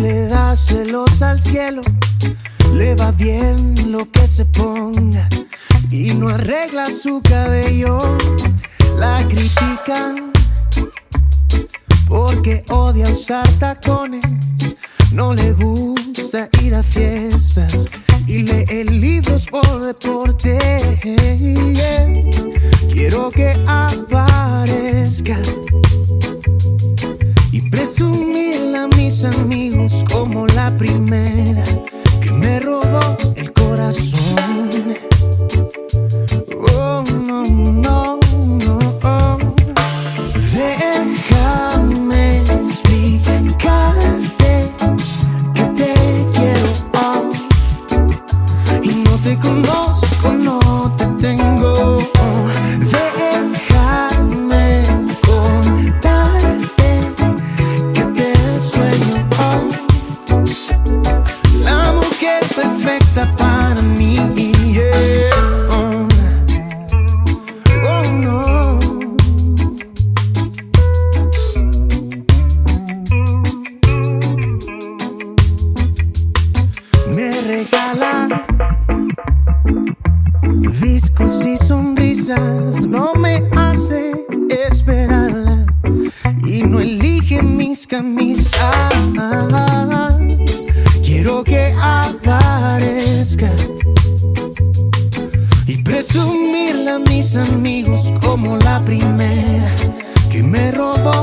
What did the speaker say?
le da celos al cielo. Le va bien lo que se ponga y no arregla su cabello. La critican porque odia usar tacones. No le gusta ir a fiestas y lee libros por deporte. Quiero que aparezca discos y sonrisas, no me hace esperarla. Y no elige mis camisas. Quiero que aparezca. Y presumirle a mis amigos como la primera. Que me robó